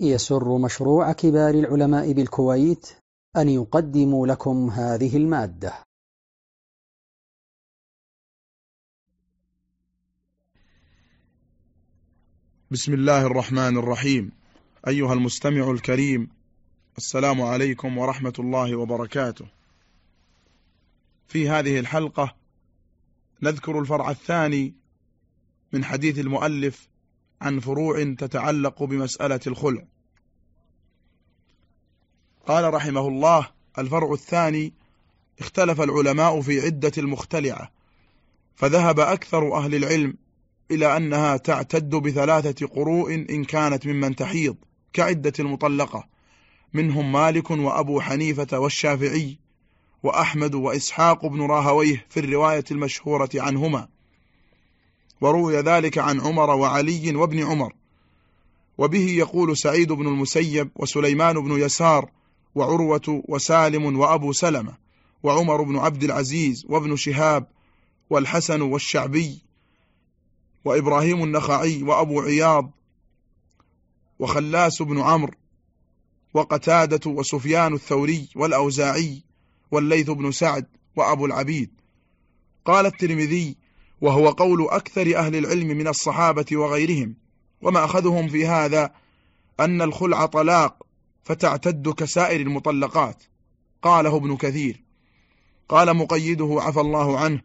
يسر مشروع كبار العلماء بالكويت أن يقدم لكم هذه المادة. بسم الله الرحمن الرحيم. أيها المستمع الكريم السلام عليكم ورحمة الله وبركاته. في هذه الحلقة نذكر الفرع الثاني من حديث المؤلف عن فروع تتعلق بمسألة الخلع قال رحمه الله الفرع الثاني اختلف العلماء في عدة المختلعة فذهب أكثر أهل العلم إلى أنها تعتد بثلاثة قروء إن كانت ممن تحيض كعدة المطلقة منهم مالك وأبو حنيفة والشافعي وأحمد وإسحاق بن راهويه في الرواية المشهورة عنهما. وروي ذلك عن عمر وعلي وابن عمر. وبه يقول سعيد بن المسيب وسليمان بن يسار وعروة وسالم وأبو سلمة وعمر بن عبد العزيز وابن شهاب والحسن والشعبي وإبراهيم النخعي وأبو عياض وخلاس بن عمرو وقتادة وسفيان الثوري والأوزاعي والليث بن سعد وأبو العبيد. قال الترمذي وهو قول أكثر أهل العلم من الصحابة وغيرهم وما أخذهم في هذا أن الخلع طلاق فتعتد كسائر المطلقات. قاله ابن كثير. قال مقيده عفى الله عنه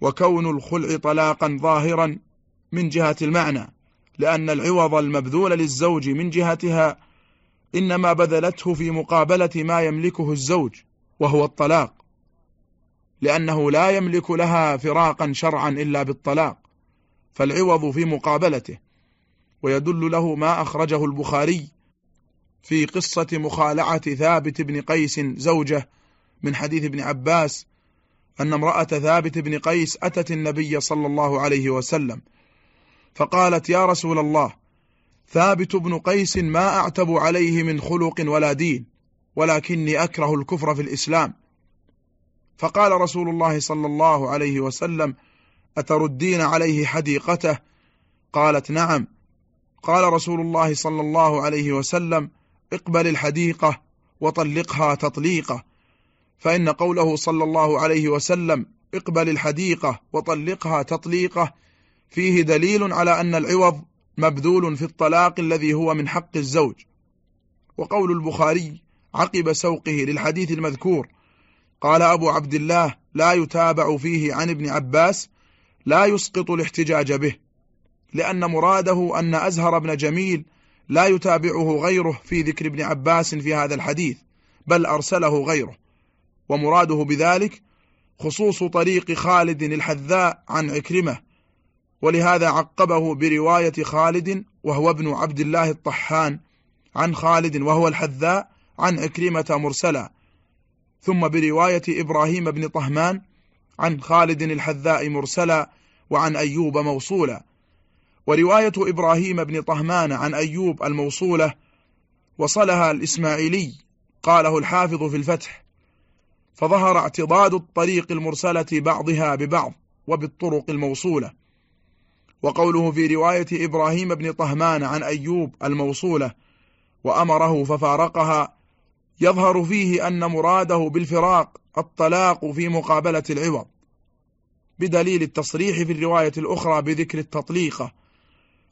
وكون الخلع طلاقا ظاهرا من جهة المعنى لأن العوض المبذول للزوج من جهتها إنما بذلته في مقابلة ما يملكه الزوج وهو الطلاق. لأنه لا يملك لها فراقا شرعا إلا بالطلاق فالعوض في مقابلته. ويدل له ما أخرجه البخاري في قصة مخالعة ثابت بن قيس زوجه من حديث ابن عباس أن امرأة ثابت بن قيس أتت النبي صلى الله عليه وسلم فقالت يا رسول الله ثابت بن قيس ما أعتب عليه من خلق ولا دين ولكني أكره الكفر في الإسلام. فقال رسول الله صلى الله عليه وسلم أتردين عليه حديقته؟ قالت نعم. قال رسول الله صلى الله عليه وسلم اقبل الحديقة وطلقها تطليقة. فإن قوله صلى الله عليه وسلم اقبل الحديقة وطلقها تطليقة فيه دليل على أن العوض مبذول في الطلاق الذي هو من حق الزوج. وقول البخاري عقب سوقه للحديث المذكور قال أبو عبد الله لا يتابع فيه عن ابن عباس لا يسقط الاحتجاج به لأن مراده أن أزهر بن جميل لا يتابعه غيره في ذكر ابن عباس في هذا الحديث بل أرسله غيره. ومراده بذلك خصوص طريق خالد الحذاء عن عكرمة ولهذا عقبه برواية خالد وهو ابن عبد الله الطحان عن خالد وهو الحذاء عن عكرمة مرسلا. ثم برواية إبراهيم بن طهمان عن خالد الحذاء مرسلا وعن أيوب موصولا. ورواية إبراهيم بن طهمان عن أيوب الموصولة وصلها الإسماعيلي قاله الحافظ في الفتح. فظهر اعتضاد الطريق المرسلة بعضها ببعض وبالطرق الموصولة. وقوله في رواية إبراهيم بن طهمان عن أيوب الموصولة وأمره ففارقها يظهر فيه أن مراده بالفراق الطلاق في مقابلة العوض بدليل التصريح في الرواية الأخرى بذكر التطليقة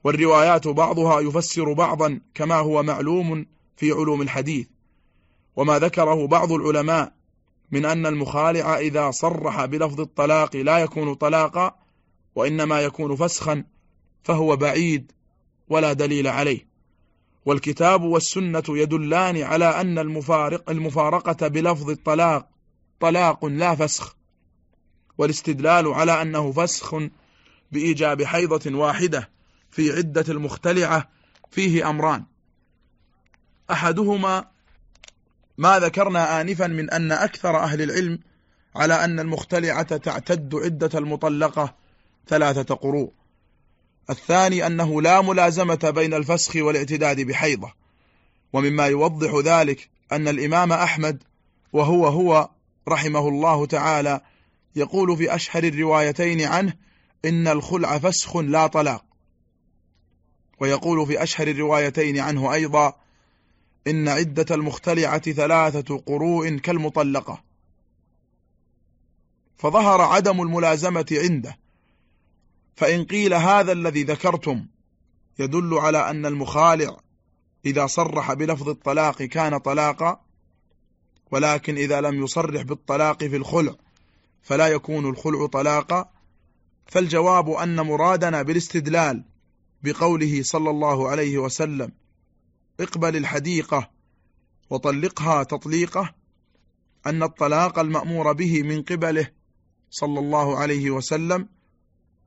والروايات بعضها يفسر بعضا كما هو معلوم في علوم الحديث وما ذكره بعض العلماء من أن المخالع إذا صرح بلفظ الطلاق لا يكون طلاقا وإنما يكون فسخا فهو بعيد ولا دليل عليه. والكتاب والسنة يدلان على أن المفارق المفارقة بلفظ الطلاق طلاق لا فسخ والاستدلال على أنه فسخ بإيجاب حيضة واحدة في عدة المختلعة فيه أمران. أحدهما ما ذكرنا آنفا من أن أكثر أهل العلم على أن المختلعة تعتد عدة المطلقة ثلاثة قروء. الثاني أنه لا ملازمة بين الفسخ والاعتداد بحيضة. ومما يوضح ذلك أن الإمام أحمد وهو هو رحمه الله تعالى يقول في أشهر الروايتين عنه إن الخلع فسخ لا طلاق. ويقول في أشهر الروايتين عنه أيضا إن عدة المختلعة ثلاثة قروء كالمطلقة. فظهر عدم الملازمة عنده فإن قيل هذا الذي ذكرتم يدل على أن المخالع إذا صرح بلفظ الطلاق كان طلاقا ولكن إذا لم يصرح بالطلاق في الخلع فلا يكون الخلع طلاقا. فالجواب أن مرادنا بالاستدلال بقوله صلى الله عليه وسلم اقبل الحديقة وطلقها تطليقة أن الطلاق المأمور به من قبله صلى الله عليه وسلم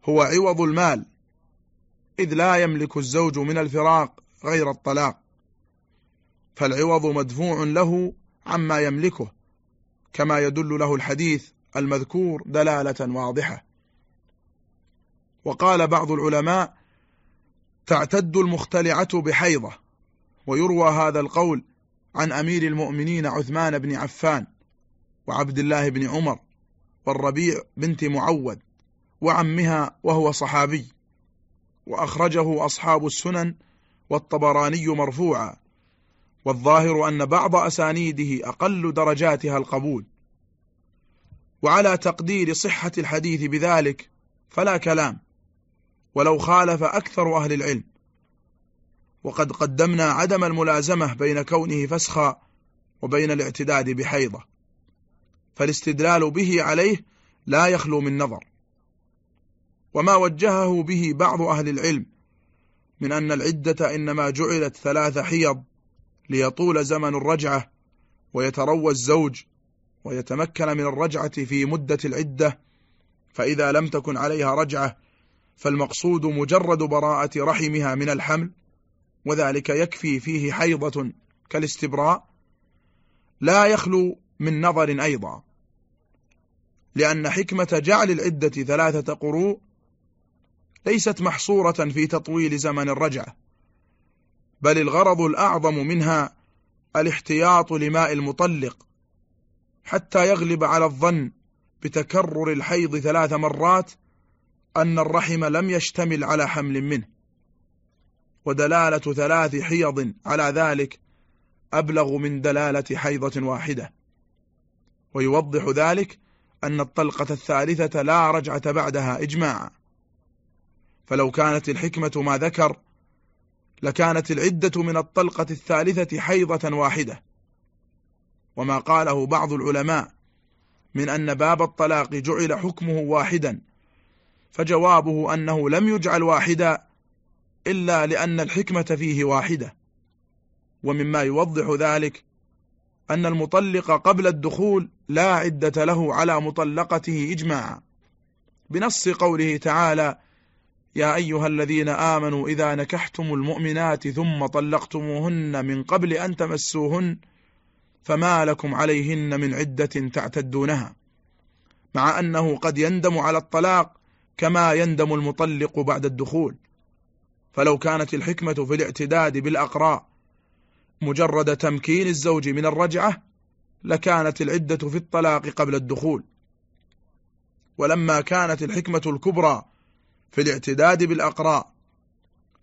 هو عوض المال. إذ لا يملك الزوج من الفراق غير الطلاق. فالعوض مدفوع له عما يملكه كما يدل له الحديث المذكور دلالة واضحة. وقال بعض العلماء تعتد المختلعة بحيضة. ويروى هذا القول عن أمير المؤمنين عثمان بن عفان وعبد الله بن عمر والربيع بنت معود وعمها وهو صحابي. وأخرجه أصحاب السنن والطبراني مرفوعا. والظاهر أن بعض أسانيده أقل درجاتها القبول. وعلى تقدير صحة الحديث بذلك فلا كلام. ولو خالف أكثر أهل العلم. وقد قدمنا عدم الملازمة بين كونه فسخا وبين الاعتداد بحيضة. فالاستدلال به عليه لا يخلو من نظر. وما وجهه به بعض أهل العلم من أن العدة إنما جعلت ثلاث حيض ليطول زمن الرجعة ويتروى الزوج ويتمكن من الرجعة في مدة العدة فإذا لم تكن عليها رجعة فالمقصود مجرد براءة رحمها من الحمل وذلك يكفي فيه حيضة كالاستبراء لا يخلو من نظر أيضا لأن حكمة جعل العدة ثلاثة قروء ليست محصورة في تطويل زمن الرجعة بل الغرض الأعظم منها الاحتياط لماء المطلق حتى يغلب على الظن بتكرر الحيض ثلاث مرات أن الرحم لم يشتمل على حمل منه. ودلالة ثلاث حيض على ذلك أبلغ من دلالة حيضة واحدة. ويوضح ذلك أن الطلقة الثالثة لا رجعة بعدها إجماعا. فلو كانت الحكمة ما ذكر لكانت العدة من الطلقة الثالثة حيضة واحدة. وما قاله بعض العلماء من أن باب الطلاق جعل حكمه واحدا فجوابه أنه لم يجعل واحدا إلا لأن الحكمة فيه واحدة. ومما يوضح ذلك أن المطلق قبل الدخول لا عدة له على مطلقته إجماعا. بنص قوله تعالى يا أيها الذين آمنوا إذا نكحتم المؤمنات ثم طلقتموهن من قبل أن تمسوهن فما لكم عليهن من عدة تعتدونها مع أنه قد يندم على الطلاق كما يندم المطلق بعد الدخول. فلو كانت الحكمة في الاعتداد بالأقراء مجرد تمكين الزوج من الرجعة لكانت العدة في الطلاق قبل الدخول. ولما كانت الحكمة الكبرى في الاعتداد بالأقراء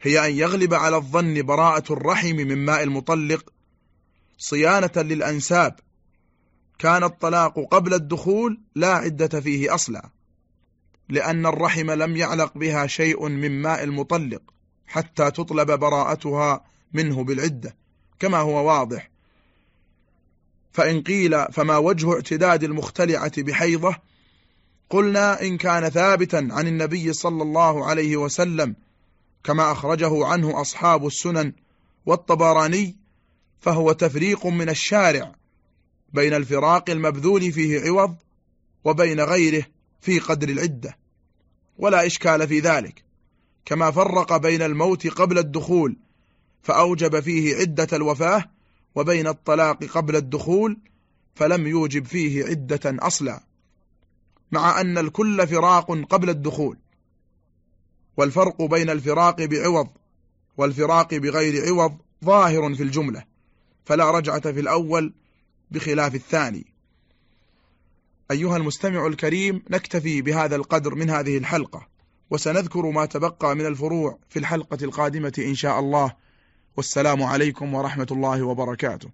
هي أن يغلب على الظن براءة الرحم من ماء المطلق صيانة للأنساب. كان الطلاق قبل الدخول لا عدة فيه أصلا لأن الرحم لم يعلق بها شيء من ماء المطلق حتى تطلب براءتها منه بالعدة كما هو واضح. فإن قيل فما وجه اعتداد المختلعة بحيضة قلنا إن كان ثابتا عن النبي صلى الله عليه وسلم كما أخرجه عنه أصحاب السنن والطبراني فهو تفريق من الشارع بين الفراق المبذول فيه عوض وبين غيره في قدر العدة ولا إشكال في ذلك كما فرق بين الموت قبل الدخول فأوجب فيه عدة الوفاة وبين الطلاق قبل الدخول فلم يوجب فيه عدة أصلا. مع أن الكل فراق قبل الدخول والفرق بين الفراق بعوض والفراق بغير عوض ظاهر في الجملة فلا رجعة في الأول بخلاف الثاني. أيها المستمع الكريم نكتفي بهذا القدر من هذه الحلقة وسنذكر ما تبقى من الفروع في الحلقة القادمة إن شاء الله. والسلام عليكم ورحمة الله وبركاته.